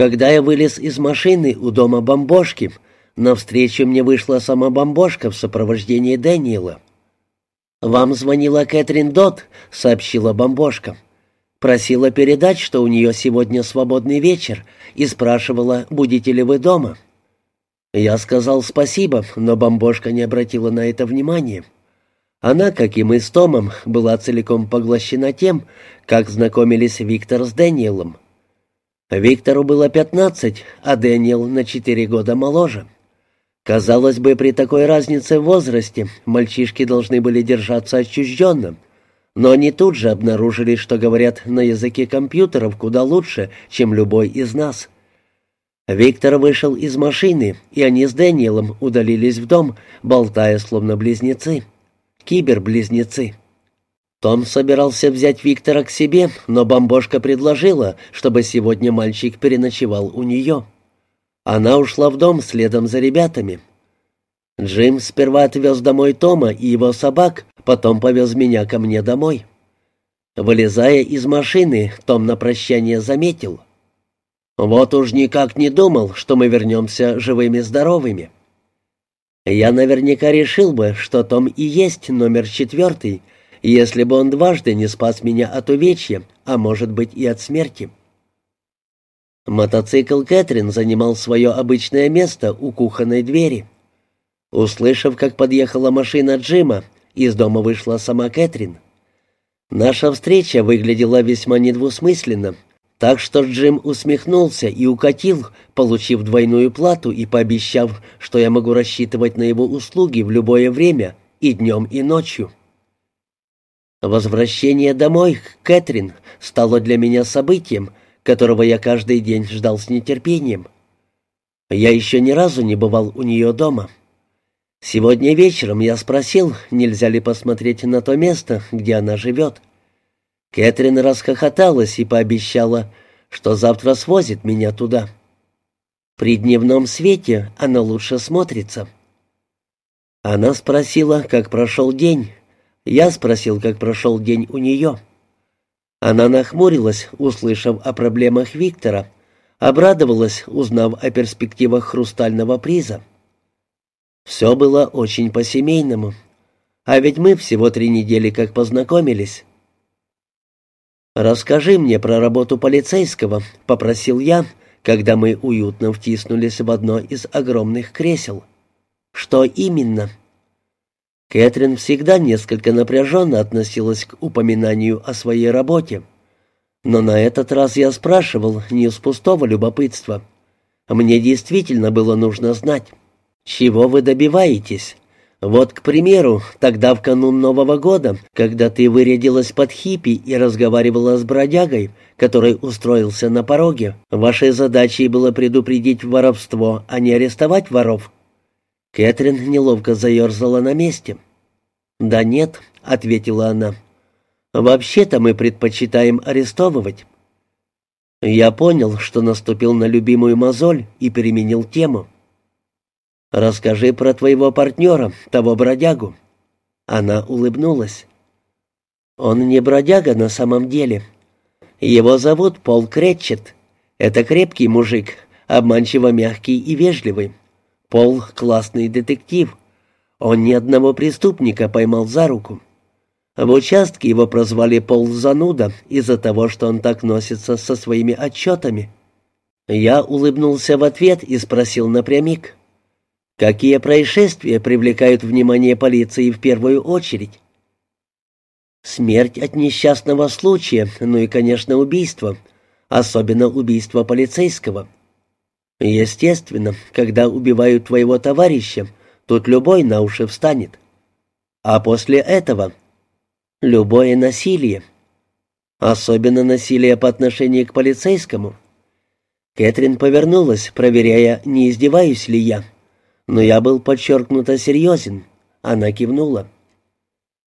Когда я вылез из машины у дома бомбошки, навстречу мне вышла сама бомбошка в сопровождении Дэниела. «Вам звонила Кэтрин Дот», — сообщила бомбошка. «Просила передать, что у нее сегодня свободный вечер, и спрашивала, будете ли вы дома». Я сказал спасибо, но бомбошка не обратила на это внимания. Она, как и мы с Томом, была целиком поглощена тем, как знакомились Виктор с Дэниелом. Виктору было пятнадцать, а Дэниел на четыре года моложе. Казалось бы, при такой разнице в возрасте мальчишки должны были держаться отчужденно, но они тут же обнаружили, что говорят на языке компьютеров куда лучше, чем любой из нас. Виктор вышел из машины, и они с Дэниелом удалились в дом, болтая словно близнецы. Киберблизнецы. Том собирался взять Виктора к себе, но бомбошка предложила, чтобы сегодня мальчик переночевал у нее. Она ушла в дом следом за ребятами. Джим сперва отвез домой Тома и его собак, потом повез меня ко мне домой. Вылезая из машины, Том на прощание заметил. «Вот уж никак не думал, что мы вернемся живыми-здоровыми». Я наверняка решил бы, что Том и есть номер четвертый, если бы он дважды не спас меня от увечья, а может быть и от смерти. Мотоцикл Кэтрин занимал свое обычное место у кухонной двери. Услышав, как подъехала машина Джима, из дома вышла сама Кэтрин. Наша встреча выглядела весьма недвусмысленно, так что Джим усмехнулся и укатил, получив двойную плату и пообещав, что я могу рассчитывать на его услуги в любое время, и днем, и ночью. Возвращение домой Кэтрин стало для меня событием, которого я каждый день ждал с нетерпением. Я еще ни разу не бывал у нее дома. Сегодня вечером я спросил, нельзя ли посмотреть на то место, где она живет. Кэтрин расхохоталась и пообещала, что завтра свозит меня туда. При дневном свете она лучше смотрится. Она спросила, как прошел день. Я спросил, как прошел день у нее. Она нахмурилась, услышав о проблемах Виктора, обрадовалась, узнав о перспективах хрустального приза. Все было очень по-семейному. А ведь мы всего три недели как познакомились. «Расскажи мне про работу полицейского», — попросил я, когда мы уютно втиснулись в одно из огромных кресел. «Что именно?» Кэтрин всегда несколько напряженно относилась к упоминанию о своей работе. Но на этот раз я спрашивал не из пустого любопытства. Мне действительно было нужно знать, чего вы добиваетесь. Вот, к примеру, тогда в канун Нового года, когда ты вырядилась под хиппи и разговаривала с бродягой, который устроился на пороге, вашей задачей было предупредить воровство, а не арестовать воров. Кэтрин неловко заерзала на месте. «Да нет», — ответила она. «Вообще-то мы предпочитаем арестовывать». Я понял, что наступил на любимую мозоль и переменил тему. «Расскажи про твоего партнера, того бродягу». Она улыбнулась. «Он не бродяга на самом деле. Его зовут Пол Кретчет. Это крепкий мужик, обманчиво мягкий и вежливый. Пол — классный детектив. Он ни одного преступника поймал за руку. В участке его прозвали Пол Зануда из-за того, что он так носится со своими отчетами. Я улыбнулся в ответ и спросил напрямик. «Какие происшествия привлекают внимание полиции в первую очередь?» «Смерть от несчастного случая, ну и, конечно, убийство, особенно убийство полицейского». Естественно, когда убивают твоего товарища, тут любой на уши встанет. А после этого любое насилие, особенно насилие по отношению к полицейскому. Кэтрин повернулась, проверяя, не издеваюсь ли я. Но я был подчеркнуто серьезен. Она кивнула.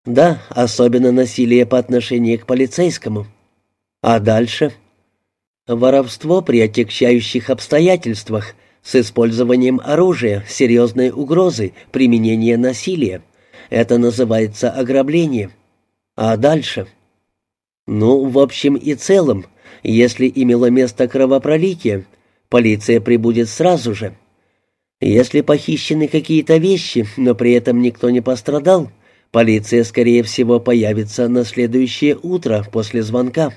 «Да, особенно насилие по отношению к полицейскому. А дальше?» Воровство при отягчающих обстоятельствах с использованием оружия, серьезной угрозы, применения насилия. Это называется ограбление. А дальше? Ну, в общем и целом, если имело место кровопролитие, полиция прибудет сразу же. Если похищены какие-то вещи, но при этом никто не пострадал, полиция, скорее всего, появится на следующее утро после звонка.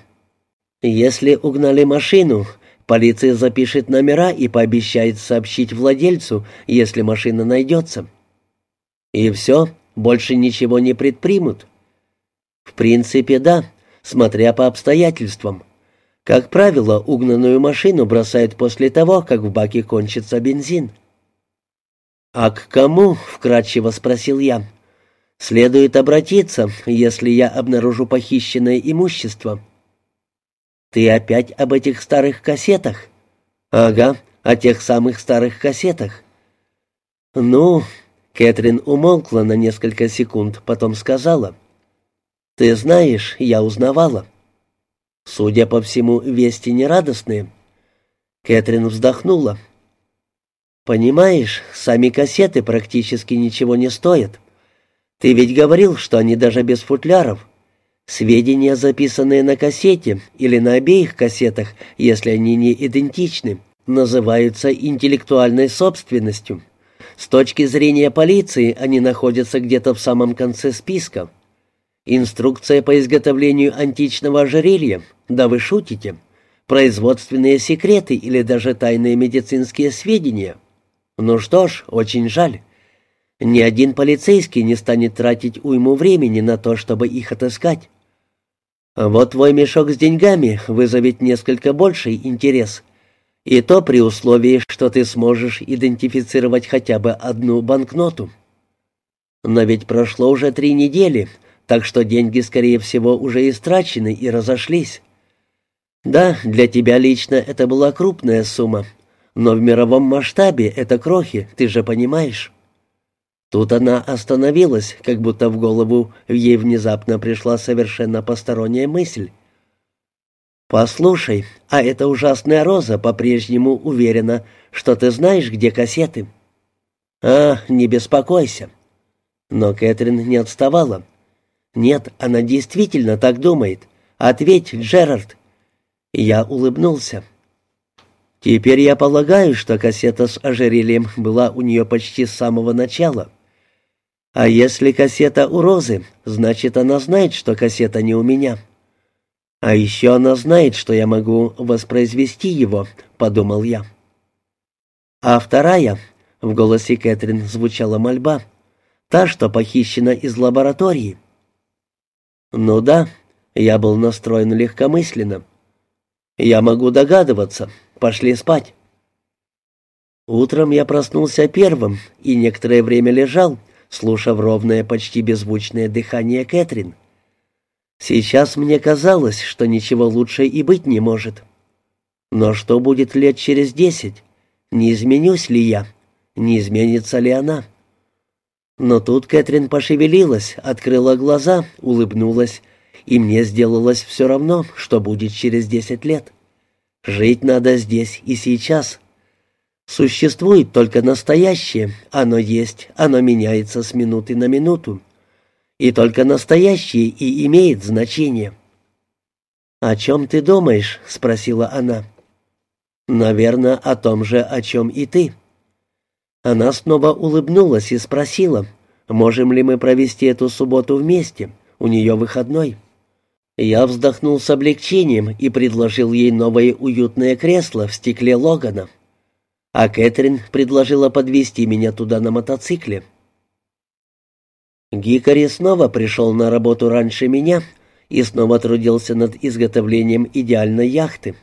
Если угнали машину, полиция запишет номера и пообещает сообщить владельцу, если машина найдется. И все, больше ничего не предпримут. В принципе, да, смотря по обстоятельствам. Как правило, угнанную машину бросают после того, как в баке кончится бензин. «А к кому?» — вкратчиво спросил я. «Следует обратиться, если я обнаружу похищенное имущество». «Ты опять об этих старых кассетах?» «Ага, о тех самых старых кассетах». «Ну...» — Кэтрин умолкла на несколько секунд, потом сказала. «Ты знаешь, я узнавала». Судя по всему, вести нерадостные. Кэтрин вздохнула. «Понимаешь, сами кассеты практически ничего не стоят. Ты ведь говорил, что они даже без футляров. Сведения, записанные на кассете или на обеих кассетах, если они не идентичны, называются интеллектуальной собственностью. С точки зрения полиции они находятся где-то в самом конце списка. Инструкция по изготовлению античного ожерелья, да вы шутите. Производственные секреты или даже тайные медицинские сведения – ну что ж, очень жаль. Ни один полицейский не станет тратить уйму времени на то, чтобы их отыскать. Вот твой мешок с деньгами вызовет несколько больший интерес. И то при условии, что ты сможешь идентифицировать хотя бы одну банкноту. Но ведь прошло уже три недели, так что деньги, скорее всего, уже истрачены и разошлись. Да, для тебя лично это была крупная сумма, но в мировом масштабе это крохи, ты же понимаешь». Тут она остановилась, как будто в голову ей внезапно пришла совершенно посторонняя мысль. «Послушай, а эта ужасная роза по-прежнему уверена, что ты знаешь, где кассеты?» «А, не беспокойся». Но Кэтрин не отставала. «Нет, она действительно так думает. Ответь, Джерард». Я улыбнулся. Теперь я полагаю, что кассета с ожерельем была у нее почти с самого начала. А если кассета у Розы, значит, она знает, что кассета не у меня. А еще она знает, что я могу воспроизвести его, подумал я. А вторая, в голосе Кэтрин звучала мольба, та, что похищена из лаборатории. Ну да, я был настроен легкомысленно. Я могу догадываться, Пошли спать». Утром я проснулся первым и некоторое время лежал, слушав ровное, почти беззвучное дыхание Кэтрин. Сейчас мне казалось, что ничего лучше и быть не может. Но что будет лет через десять? Не изменюсь ли я? Не изменится ли она? Но тут Кэтрин пошевелилась, открыла глаза, улыбнулась, и мне сделалось все равно, что будет через десять лет. Жить надо здесь и сейчас. Существует только настоящее, оно есть, оно меняется с минуты на минуту. И только настоящее и имеет значение. «О чем ты думаешь?» — спросила она. «Наверное, о том же, о чем и ты». Она снова улыбнулась и спросила, можем ли мы провести эту субботу вместе, у нее выходной. Я вздохнул с облегчением и предложил ей новое уютное кресло в стекле Логана. А Кэтрин предложила подвести меня туда на мотоцикле. Гикари снова пришел на работу раньше меня и снова трудился над изготовлением идеальной яхты.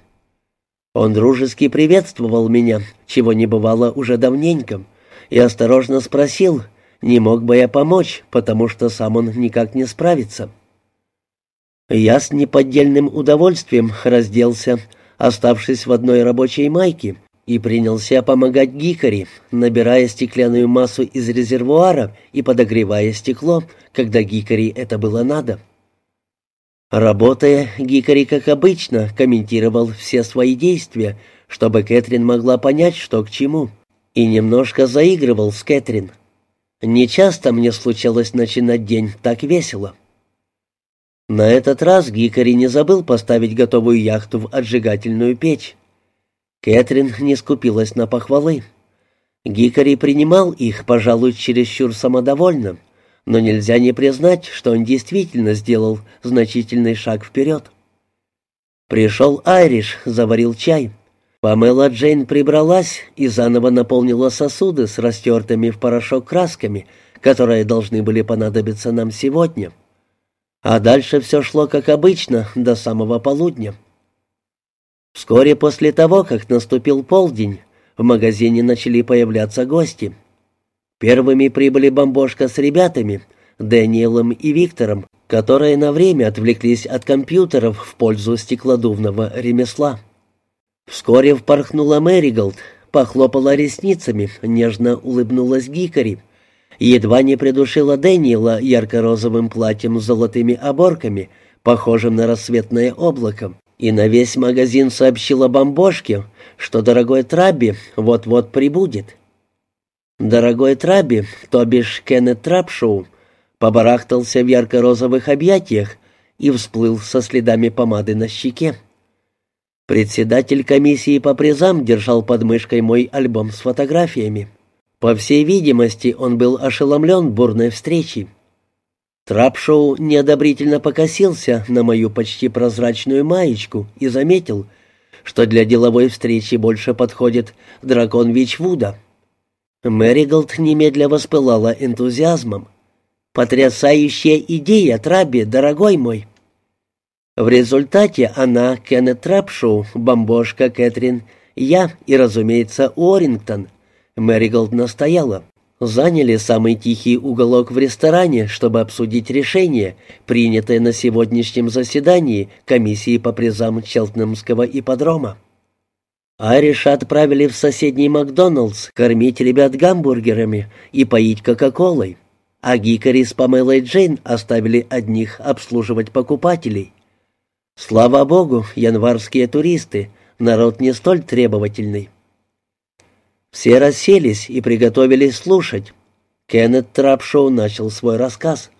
Он дружески приветствовал меня, чего не бывало уже давненько, и осторожно спросил, не мог бы я помочь, потому что сам он никак не справится. Я с неподдельным удовольствием разделся, оставшись в одной рабочей майке, и принялся помогать Гикари, набирая стеклянную массу из резервуара и подогревая стекло, когда Гикари это было надо. Работая, Гикари, как обычно, комментировал все свои действия, чтобы Кэтрин могла понять, что к чему, и немножко заигрывал с Кэтрин. Нечасто мне случалось начинать день так весело. На этот раз Гикари не забыл поставить готовую яхту в отжигательную печь. Кэтрин не скупилась на похвалы. Гикари принимал их, пожалуй, чересчур самодовольно, но нельзя не признать, что он действительно сделал значительный шаг вперед. Пришел Айриш, заварил чай. Памела Джейн прибралась и заново наполнила сосуды с растертыми в порошок красками, которые должны были понадобиться нам сегодня. А дальше все шло как обычно, до самого полудня. Вскоре после того, как наступил полдень, в магазине начали появляться гости. Первыми прибыли бомбошка с ребятами, Дэниелом и Виктором, которые на время отвлеклись от компьютеров в пользу стеклодувного ремесла. Вскоре впорхнула Мэриголд, похлопала ресницами, нежно улыбнулась Гикари, едва не придушила Дэниела ярко-розовым платьем с золотыми оборками, похожим на рассветное облако, и на весь магазин сообщила бомбошке, что дорогой Трабби вот-вот прибудет. Дорогой Трабби, то бишь Кеннет Трапшоу, побарахтался в ярко-розовых объятиях и всплыл со следами помады на щеке. Председатель комиссии по призам держал под мышкой мой альбом с фотографиями. По всей видимости, он был ошеломлен бурной встречей. Трапшоу неодобрительно покосился на мою почти прозрачную маечку и заметил, что для деловой встречи больше подходит дракон Вичвуда. Мэриголд немедля воспылала энтузиазмом. «Потрясающая идея, Трабби, дорогой мой!» В результате она, Кеннет Трапшоу, бомбошка Кэтрин, я и, разумеется, Уоррингтон. Мэриголд настояла заняли самый тихий уголок в ресторане, чтобы обсудить решение, принятое на сегодняшнем заседании комиссии по призам Челтнамского ипподрома. Ариша отправили в соседний Макдоналдс кормить ребят гамбургерами и поить Кока-Колой, а Гикари с Памелой Джейн оставили одних обслуживать покупателей. Слава богу, январские туристы, народ не столь требовательный. Все расселись и приготовились слушать. Кеннет Трапшоу начал свой рассказ.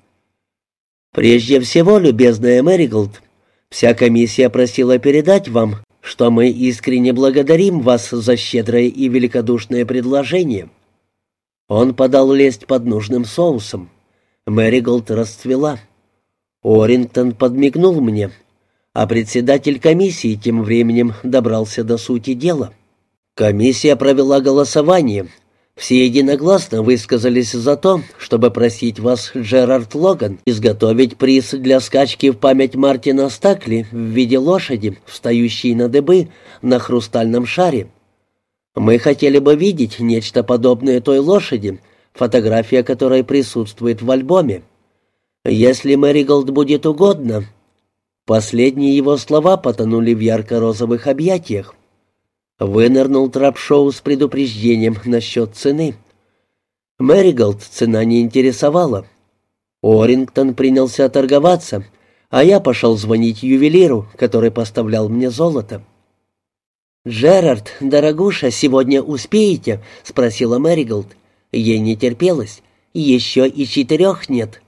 «Прежде всего, любезная Мэриголд, вся комиссия просила передать вам, что мы искренне благодарим вас за щедрое и великодушное предложение». Он подал лесть под нужным соусом. Мэриголд расцвела. Орингтон подмигнул мне, а председатель комиссии тем временем добрался до сути дела. Комиссия провела голосование. Все единогласно высказались за то, чтобы просить вас, Джерард Логан, изготовить приз для скачки в память Мартина Стакли в виде лошади, встающей на дыбы на хрустальном шаре. Мы хотели бы видеть нечто подобное той лошади, фотография которой присутствует в альбоме. Если Мэриголд будет угодно. Последние его слова потонули в ярко-розовых объятиях. Вынырнул трап-шоу с предупреждением насчет цены. Мэриголд цена не интересовала. Орингтон принялся торговаться, а я пошел звонить ювелиру, который поставлял мне золото. «Джерард, дорогуша, сегодня успеете?» — спросила Мэриголд. Ей не терпелось. «Еще и четырех нет».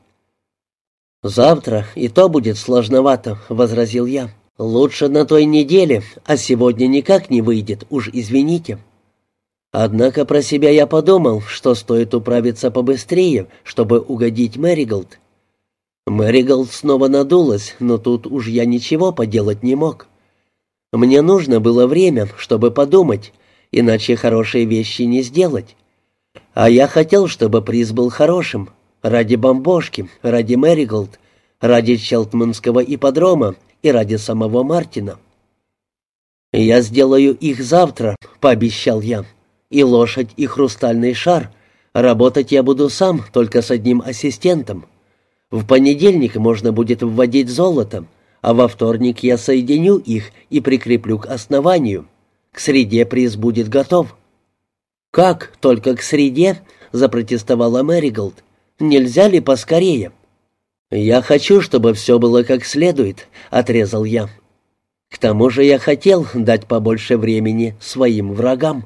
«Завтра и то будет сложновато», — возразил я. «Лучше на той неделе, а сегодня никак не выйдет, уж извините». Однако про себя я подумал, что стоит управиться побыстрее, чтобы угодить Мэриголд. Мэриголд снова надулась, но тут уж я ничего поделать не мог. Мне нужно было время, чтобы подумать, иначе хорошие вещи не сделать. А я хотел, чтобы приз был хорошим, ради бомбошки, ради Мэриголд, ради Челтманского ипподрома и ради самого Мартина. «Я сделаю их завтра», — пообещал я. «И лошадь, и хрустальный шар. Работать я буду сам, только с одним ассистентом. В понедельник можно будет вводить золото, а во вторник я соединю их и прикреплю к основанию. К среде приз будет готов». «Как? Только к среде?» — запротестовала Мэриголд. «Нельзя ли поскорее?» «Я хочу, чтобы все было как следует», — отрезал я. «К тому же я хотел дать побольше времени своим врагам».